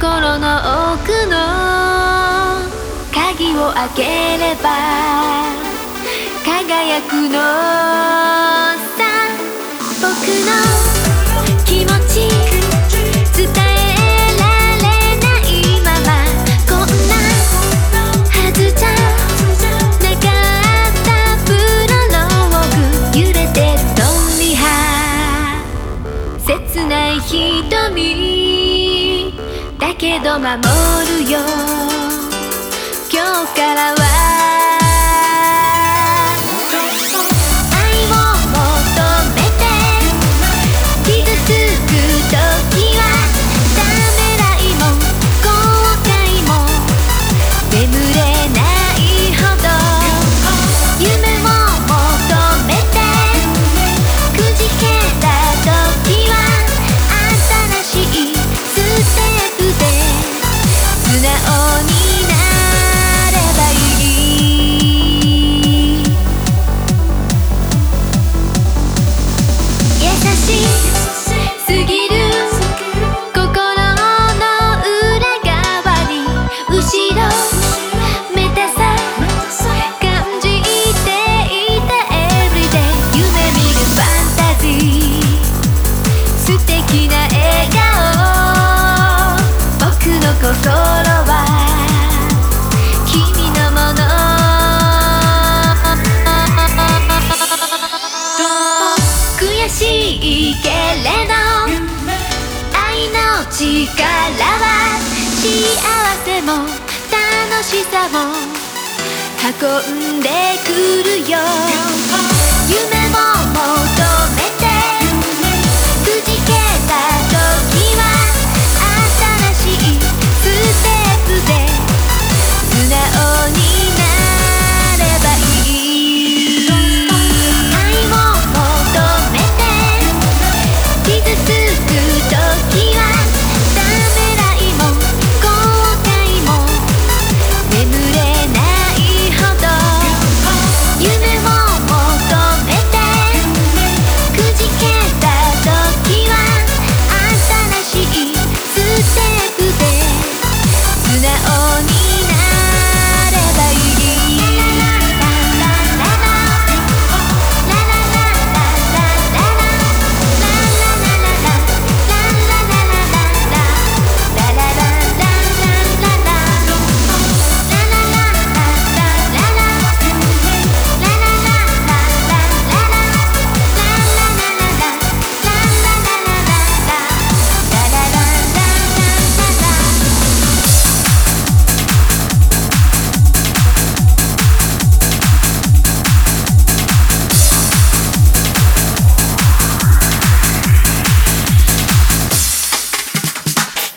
心の奥の鍵を開ければ輝くのさ僕の気持ち伝えられないままこんなはずじゃなかったプロローグ揺れてるドンリハ切ない瞳ど守るよ。今日からは素敵な笑顔僕の心は君のもの。悔しいけれど愛の力は幸せも楽しさも運んでくるよ。夢直に